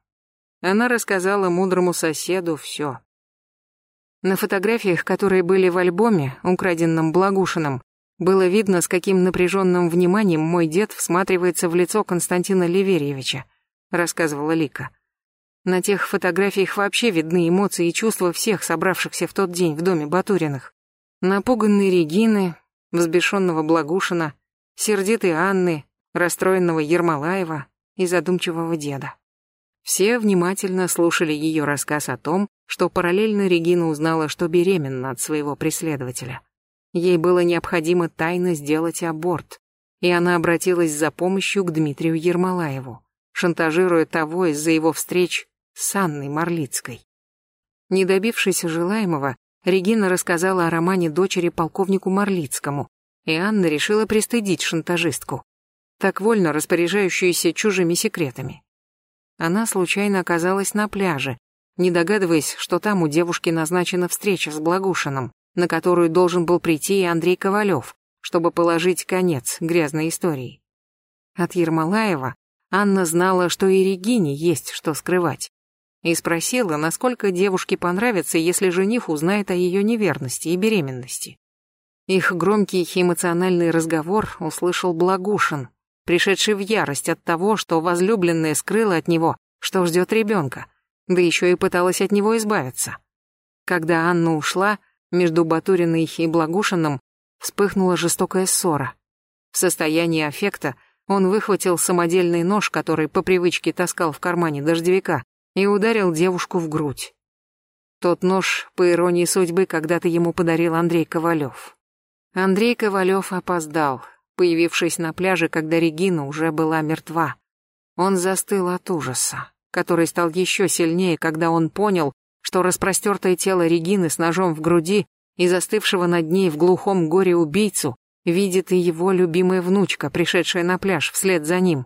Она рассказала мудрому соседу все. На фотографиях, которые были в альбоме, украденном Благушиным, было видно, с каким напряженным вниманием мой дед всматривается в лицо Константина Ливерьевича, рассказывала Лика. На тех фотографиях вообще видны эмоции и чувства всех собравшихся в тот день в доме Батуриных. Напуганной Регины, взбешенного Благушина, сердитой Анны, расстроенного Ермолаева и задумчивого деда. Все внимательно слушали ее рассказ о том, что параллельно Регина узнала, что беременна от своего преследователя. Ей было необходимо тайно сделать аборт, и она обратилась за помощью к Дмитрию Ермолаеву, шантажируя того из-за его встреч с Анной Марлицкой. Не добившись желаемого, Регина рассказала о романе дочери полковнику Марлицкому, и Анна решила пристыдить шантажистку, так вольно распоряжающуюся чужими секретами. Она случайно оказалась на пляже, не догадываясь, что там у девушки назначена встреча с Благушиным, на которую должен был прийти и Андрей Ковалев, чтобы положить конец грязной истории. От Ермолаева Анна знала, что и Регине есть что скрывать, и спросила, насколько девушке понравится, если жених узнает о ее неверности и беременности. Их громкий эмоциональный разговор услышал Благушин, пришедший в ярость от того, что возлюбленная скрыла от него, что ждет ребенка, да еще и пыталась от него избавиться. Когда Анна ушла, между Батуриной и Благушиным вспыхнула жестокая ссора. В состоянии аффекта он выхватил самодельный нож, который по привычке таскал в кармане дождевика, и ударил девушку в грудь. Тот нож, по иронии судьбы, когда-то ему подарил Андрей Ковалев. Андрей Ковалев опоздал, появившись на пляже, когда Регина уже была мертва. Он застыл от ужаса, который стал еще сильнее, когда он понял, что распростертое тело Регины с ножом в груди и застывшего над ней в глухом горе убийцу видит и его любимая внучка, пришедшая на пляж вслед за ним.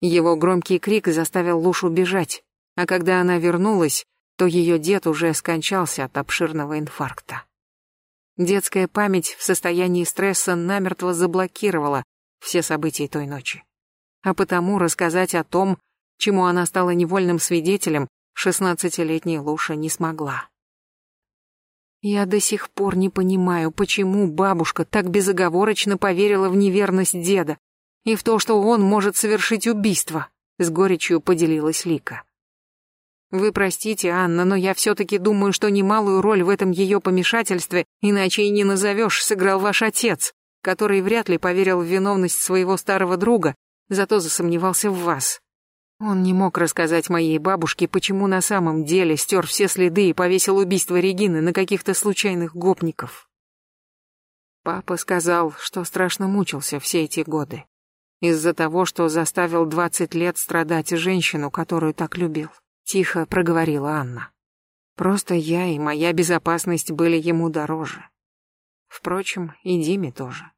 Его громкий крик заставил Лушу бежать, а когда она вернулась, то ее дед уже скончался от обширного инфаркта. Детская память в состоянии стресса намертво заблокировала все события той ночи. А потому рассказать о том, чему она стала невольным свидетелем, шестнадцатилетняя Луша не смогла. Я до сих пор не понимаю, почему бабушка так безоговорочно поверила в неверность деда и в то, что он может совершить убийство, с горечью поделилась Лика. Вы простите, Анна, но я все-таки думаю, что немалую роль в этом ее помешательстве, иначе и не назовешь, сыграл ваш отец, который вряд ли поверил в виновность своего старого друга, зато засомневался в вас. Он не мог рассказать моей бабушке, почему на самом деле стер все следы и повесил убийство Регины на каких-то случайных гопников. Папа сказал, что страшно мучился все эти годы. Из-за того, что заставил двадцать лет страдать женщину, которую так любил. Тихо проговорила Анна. Просто я и моя безопасность были ему дороже. Впрочем, и Диме тоже.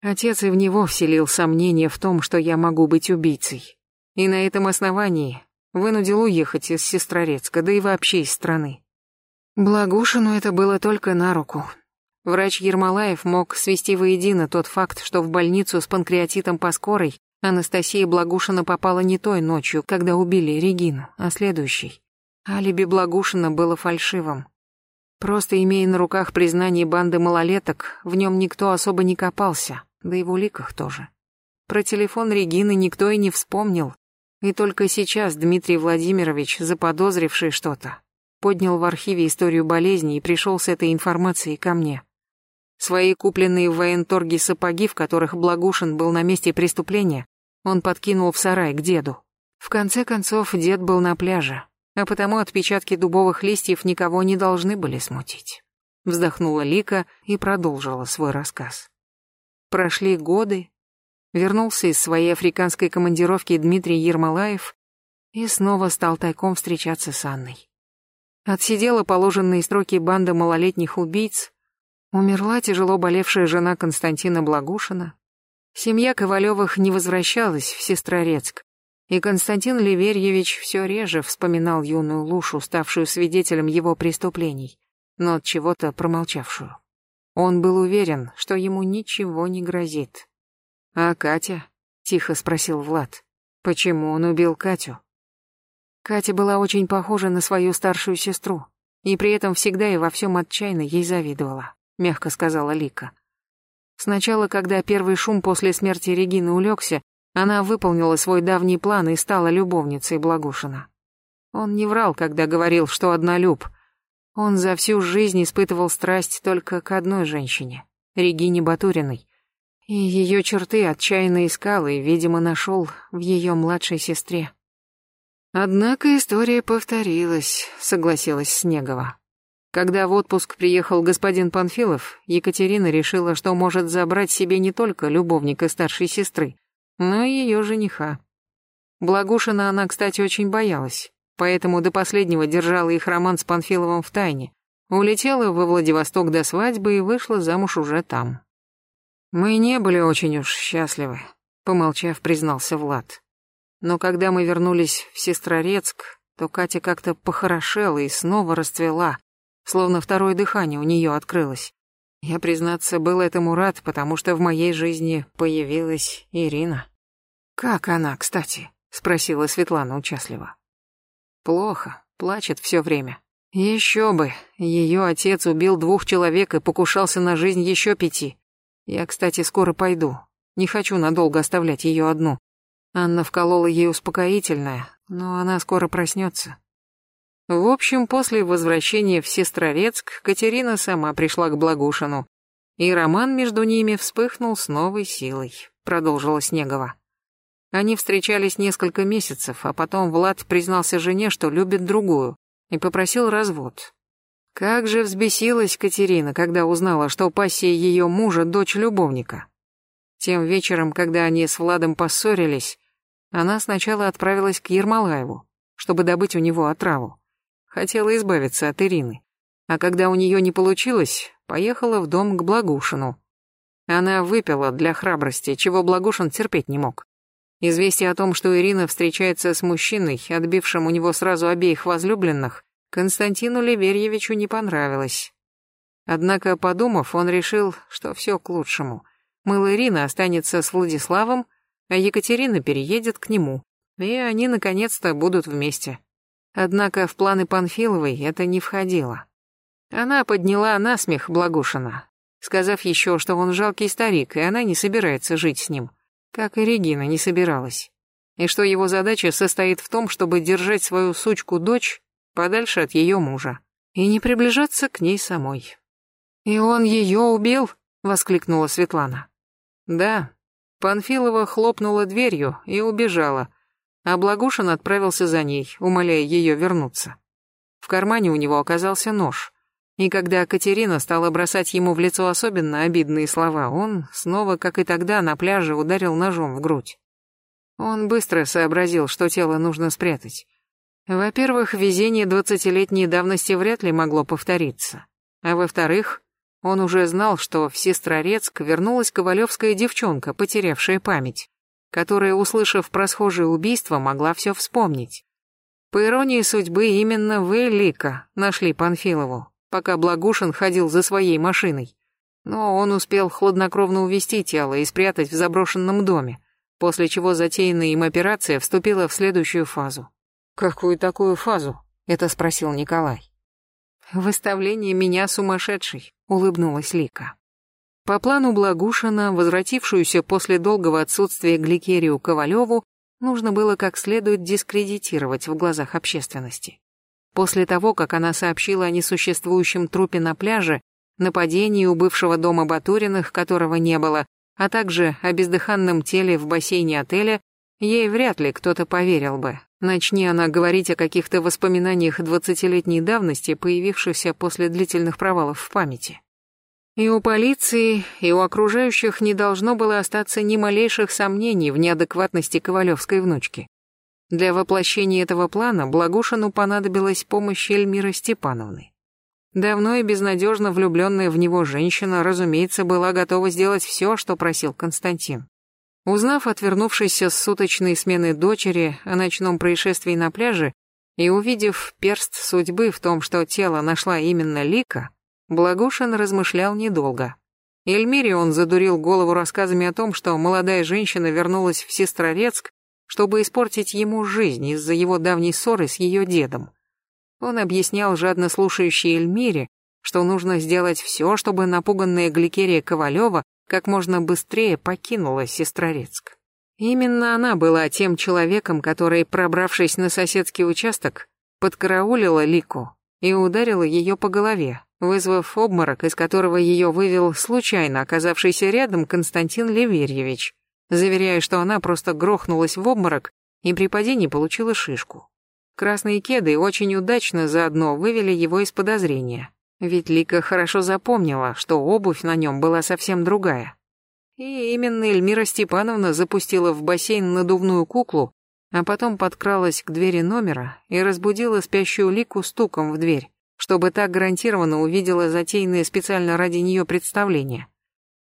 Отец и в него вселил сомнение в том, что я могу быть убийцей и на этом основании вынудил уехать из Сестрорецка, да и вообще из страны. Благушину это было только на руку. Врач Ермолаев мог свести воедино тот факт, что в больницу с панкреатитом по скорой Анастасия Благушина попала не той ночью, когда убили Регину, а следующей. Алиби Благушина было фальшивым. Просто имея на руках признание банды малолеток, в нем никто особо не копался, да и в уликах тоже. Про телефон Регины никто и не вспомнил, и только сейчас Дмитрий Владимирович, заподозривший что-то, поднял в архиве историю болезни и пришел с этой информацией ко мне. Свои купленные в военторге сапоги, в которых Благушин был на месте преступления, он подкинул в сарай к деду. В конце концов, дед был на пляже, а потому отпечатки дубовых листьев никого не должны были смутить. Вздохнула Лика и продолжила свой рассказ. Прошли годы, Вернулся из своей африканской командировки Дмитрий Ермолаев и снова стал тайком встречаться с Анной. Отсидела положенные сроки банда малолетних убийц, умерла тяжело болевшая жена Константина Благушина, семья Ковалевых не возвращалась в Сестрорецк, и Константин Ливерьевич все реже вспоминал юную Лушу, ставшую свидетелем его преступлений, но от чего-то промолчавшую. Он был уверен, что ему ничего не грозит. «А Катя?» — тихо спросил Влад. «Почему он убил Катю?» Катя была очень похожа на свою старшую сестру, и при этом всегда и во всем отчаянно ей завидовала, мягко сказала Лика. Сначала, когда первый шум после смерти Регины улегся, она выполнила свой давний план и стала любовницей Благушина. Он не врал, когда говорил, что однолюб. Он за всю жизнь испытывал страсть только к одной женщине, Регине Батуриной. И ее черты отчаянно искал и, видимо, нашел в ее младшей сестре. Однако история повторилась, согласилась Снегова. Когда в отпуск приехал господин Панфилов, Екатерина решила, что может забрать себе не только любовника старшей сестры, но и ее жениха. Благушина она, кстати, очень боялась, поэтому до последнего держала их роман с Панфиловым в тайне. Улетела во Владивосток до свадьбы и вышла замуж уже там. «Мы не были очень уж счастливы», — помолчав, признался Влад. Но когда мы вернулись в Сестрорецк, то Катя как-то похорошела и снова расцвела, словно второе дыхание у нее открылось. Я, признаться, был этому рад, потому что в моей жизни появилась Ирина. «Как она, кстати?» — спросила Светлана участливо. «Плохо, плачет все время. Еще бы, ее отец убил двух человек и покушался на жизнь еще пяти. Я, кстати, скоро пойду. Не хочу надолго оставлять ее одну. Анна вколола ей успокоительное, но она скоро проснется. В общем, после возвращения в Сестрорецк Катерина сама пришла к Благушину, и роман между ними вспыхнул с новой силой, продолжила Снегова. Они встречались несколько месяцев, а потом Влад признался жене, что любит другую, и попросил развод. Как же взбесилась Катерина, когда узнала, что пассия ее мужа — дочь любовника. Тем вечером, когда они с Владом поссорились, она сначала отправилась к Ермолаеву, чтобы добыть у него отраву. Хотела избавиться от Ирины. А когда у нее не получилось, поехала в дом к Благушину. Она выпила для храбрости, чего Благушин терпеть не мог. Известие о том, что Ирина встречается с мужчиной, отбившим у него сразу обеих возлюбленных, Константину Ливерьевичу не понравилось. Однако, подумав, он решил, что все к лучшему. Мыл Ирина останется с Владиславом, а Екатерина переедет к нему, и они наконец-то будут вместе. Однако в планы Панфиловой это не входило. Она подняла насмех Благушина, сказав еще, что он жалкий старик, и она не собирается жить с ним, как и Регина не собиралась, и что его задача состоит в том, чтобы держать свою сучку-дочь подальше от ее мужа и не приближаться к ней самой. «И он ее убил?» — воскликнула Светлана. Да, Панфилова хлопнула дверью и убежала, а Благушин отправился за ней, умоляя ее вернуться. В кармане у него оказался нож, и когда Катерина стала бросать ему в лицо особенно обидные слова, он снова, как и тогда, на пляже ударил ножом в грудь. Он быстро сообразил, что тело нужно спрятать. Во-первых, везение двадцатилетней давности вряд ли могло повториться. А во-вторых, он уже знал, что в Сестрорецк вернулась ковалевская девчонка, потерявшая память, которая, услышав про схожее убийство, могла все вспомнить. По иронии судьбы, именно вы, Лика, нашли Панфилову, пока Благушин ходил за своей машиной. Но он успел хладнокровно увести тело и спрятать в заброшенном доме, после чего затеянная им операция вступила в следующую фазу. «Какую такую фазу?» — это спросил Николай. «Выставление меня сумасшедшей», — улыбнулась Лика. По плану Благушина, возвратившуюся после долгого отсутствия Гликерию Ковалеву, нужно было как следует дискредитировать в глазах общественности. После того, как она сообщила о несуществующем трупе на пляже, нападении у бывшего дома Батуриных, которого не было, а также о бездыханном теле в бассейне отеля, ей вряд ли кто-то поверил бы, Начни она говорить о каких-то воспоминаниях двадцатилетней давности, появившихся после длительных провалов в памяти. И у полиции, и у окружающих не должно было остаться ни малейших сомнений в неадекватности ковалевской внучки. Для воплощения этого плана Благушину понадобилась помощь Эльмиры Степановны. Давно и безнадежно влюбленная в него женщина, разумеется, была готова сделать все, что просил Константин. Узнав от вернувшейся с суточной смены дочери о ночном происшествии на пляже, И увидев перст судьбы в том, что тело нашла именно Лика, Благушин размышлял недолго. Эльмире он задурил голову рассказами о том, что молодая женщина вернулась в Сестрорецк, чтобы испортить ему жизнь из-за его давней ссоры с ее дедом. Он объяснял жадно слушающей Эльмире, что нужно сделать все, чтобы напуганная Гликерия Ковалева как можно быстрее покинула Сестрорецк. Именно она была тем человеком, который, пробравшись на соседский участок, подкараулила Лику и ударила ее по голове, вызвав обморок, из которого ее вывел случайно оказавшийся рядом Константин Ливерьевич, заверяя, что она просто грохнулась в обморок и при падении получила шишку. Красные кеды очень удачно заодно вывели его из подозрения, ведь Лика хорошо запомнила, что обувь на нем была совсем другая. И именно Эльмира Степановна запустила в бассейн надувную куклу, а потом подкралась к двери номера и разбудила спящую Лику стуком в дверь чтобы так гарантированно увидела затеянное специально ради нее представление.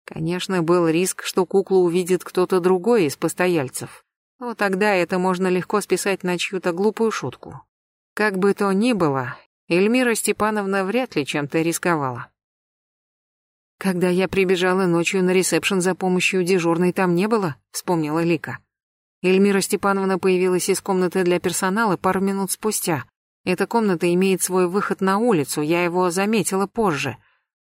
Конечно, был риск, что куклу увидит кто-то другой из постояльцев. Но тогда это можно легко списать на чью-то глупую шутку. Как бы то ни было, Эльмира Степановна вряд ли чем-то рисковала. «Когда я прибежала ночью на ресепшн за помощью дежурной, там не было», — вспомнила Лика. Эльмира Степановна появилась из комнаты для персонала пару минут спустя, эта комната имеет свой выход на улицу, я его заметила позже.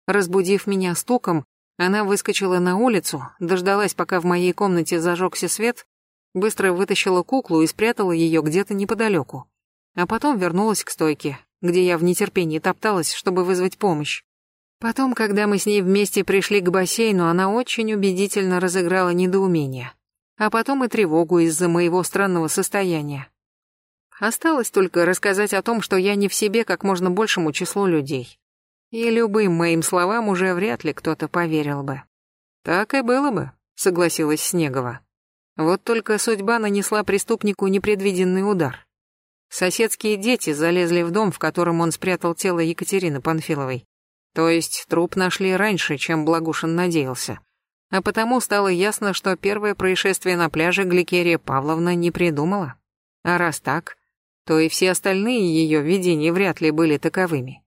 Разбудив меня стуком, она выскочила на улицу, дождалась, пока в моей комнате зажегся свет, быстро вытащила куклу и спрятала ее где-то неподалеку. А потом вернулась к стойке, где я в нетерпении топталась, чтобы вызвать помощь. Потом, когда мы с ней вместе пришли к бассейну, она очень убедительно разыграла недоумение. А потом и тревогу из-за моего странного состояния. Осталось только рассказать о том, что я не в себе как можно большему числу людей. И любым моим словам уже вряд ли кто-то поверил бы. Так и было бы, согласилась Снегова. Вот только судьба нанесла преступнику непредвиденный удар. Соседские дети залезли в дом, в котором он спрятал тело Екатерины Панфиловой. То есть труп нашли раньше, чем Благушин надеялся. А потому стало ясно, что первое происшествие на пляже Гликерия Павловна не придумала. А раз так, то и все остальные ее видения вряд ли были таковыми.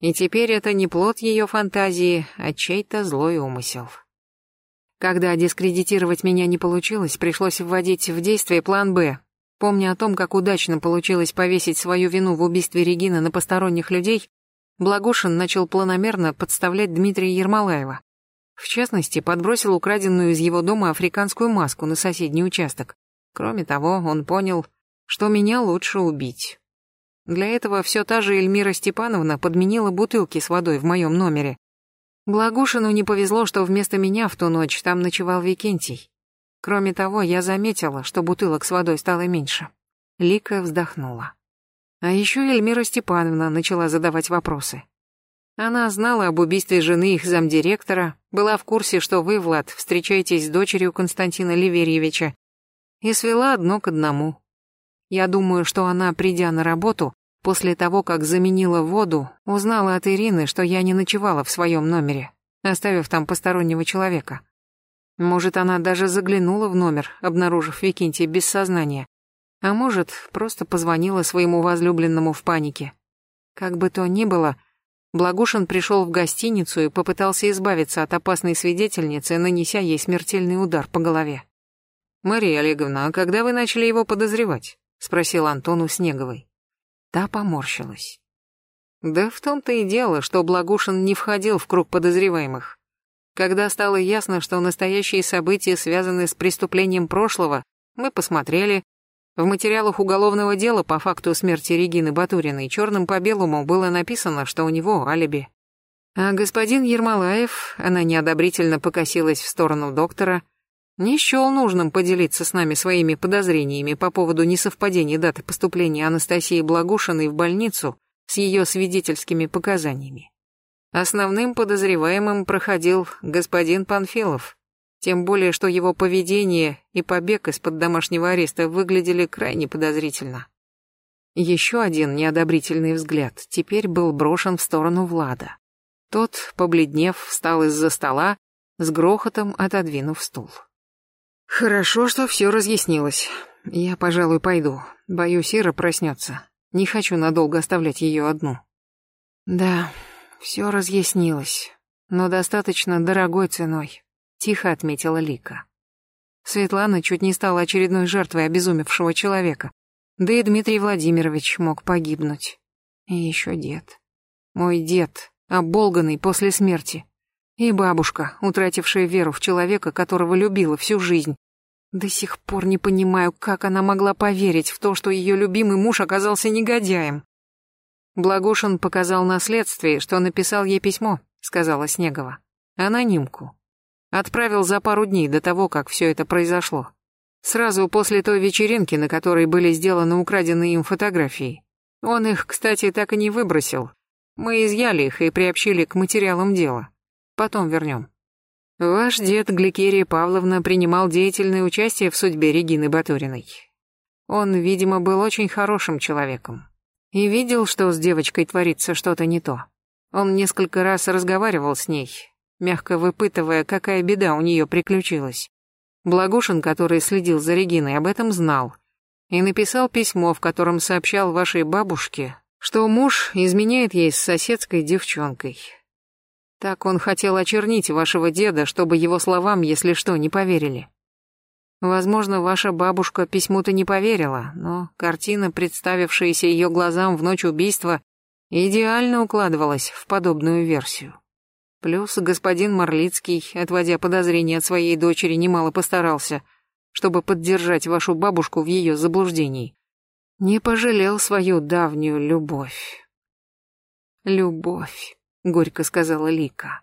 И теперь это не плод ее фантазии, а чей-то злой умысел. Когда дискредитировать меня не получилось, пришлось вводить в действие план «Б». Помня о том, как удачно получилось повесить свою вину в убийстве Регины на посторонних людей, Благушин начал планомерно подставлять Дмитрия Ермолаева. В частности, подбросил украденную из его дома африканскую маску на соседний участок. Кроме того, он понял, что меня лучше убить. Для этого все та же Эльмира Степановна подменила бутылки с водой в моем номере. Благушину не повезло, что вместо меня в ту ночь там ночевал Викентий. Кроме того, я заметила, что бутылок с водой стало меньше. Лика вздохнула. А еще Эльмира Степановна начала задавать вопросы. Она знала об убийстве жены их замдиректора, была в курсе, что вы, Влад, встречаетесь с дочерью Константина Ливерьевича, и свела одно к одному. Я думаю, что она, придя на работу, после того, как заменила воду, узнала от Ирины, что я не ночевала в своем номере, оставив там постороннего человека. Может, она даже заглянула в номер, обнаружив Викентия без сознания. А может, просто позвонила своему возлюбленному в панике. Как бы то ни было, Благушин пришел в гостиницу и попытался избавиться от опасной свидетельницы, нанеся ей смертельный удар по голове. «Мария Олеговна, а когда вы начали его подозревать?» — спросил Антон у Снеговой. Та поморщилась. Да в том-то и дело, что Благушин не входил в круг подозреваемых. Когда стало ясно, что настоящие события связаны с преступлением прошлого, мы посмотрели. В материалах уголовного дела по факту смерти Регины Батуриной черным по белому было написано, что у него алиби. А господин Ермолаев, она неодобрительно покосилась в сторону доктора, — не счел нужным поделиться с нами своими подозрениями по поводу несовпадения даты поступления Анастасии Благушиной в больницу с ее свидетельскими показаниями. Основным подозреваемым проходил господин Панфилов, тем более что его поведение и побег из-под домашнего ареста выглядели крайне подозрительно. Еще один неодобрительный взгляд теперь был брошен в сторону Влада. Тот, побледнев, встал из-за стола, с грохотом отодвинув стул. Хорошо, что все разъяснилось. Я, пожалуй, пойду. Боюсь, Ира проснется. Не хочу надолго оставлять ее одну. Да, все разъяснилось, но достаточно дорогой ценой, тихо отметила Лика. Светлана чуть не стала очередной жертвой обезумевшего человека. Да и Дмитрий Владимирович мог погибнуть. И еще дед. Мой дед, оболганный после смерти. И бабушка, утратившая веру в человека, которого любила всю жизнь. До сих пор не понимаю, как она могла поверить в то, что ее любимый муж оказался негодяем. Благушин показал на следствии, что написал ей письмо, сказала Снегова. Анонимку. Отправил за пару дней до того, как все это произошло. Сразу после той вечеринки, на которой были сделаны украденные им фотографии. Он их, кстати, так и не выбросил. Мы изъяли их и приобщили к материалам дела. Потом вернем. Ваш дед Гликерия Павловна принимал деятельное участие в судьбе Регины Батуриной. Он, видимо, был очень хорошим человеком. И видел, что с девочкой творится что-то не то. Он несколько раз разговаривал с ней, мягко выпытывая, какая беда у нее приключилась. Благушин, который следил за Региной, об этом знал. И написал письмо, в котором сообщал вашей бабушке, что муж изменяет ей с соседской девчонкой. Так он хотел очернить вашего деда, чтобы его словам, если что, не поверили. Возможно, ваша бабушка письму-то не поверила, но картина, представившаяся ее глазам в ночь убийства, идеально укладывалась в подобную версию. Плюс господин Марлицкий, отводя подозрения от своей дочери, немало постарался, чтобы поддержать вашу бабушку в ее заблуждении. Не пожалел свою давнюю любовь. Любовь горько сказала Лика.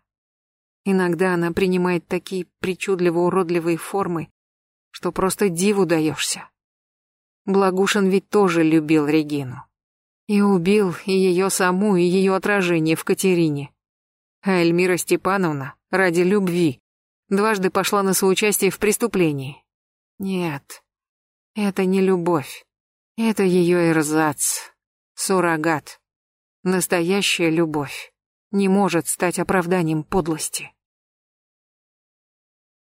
Иногда она принимает такие причудливо уродливые формы, что просто диву даешься. Благушин ведь тоже любил Регину. И убил и ее саму, и ее отражение в Катерине. А Эльмира Степановна ради любви дважды пошла на соучастие в преступлении. Нет, это не любовь. Это ее эрзац, суррогат. Настоящая любовь не может стать оправданием подлости.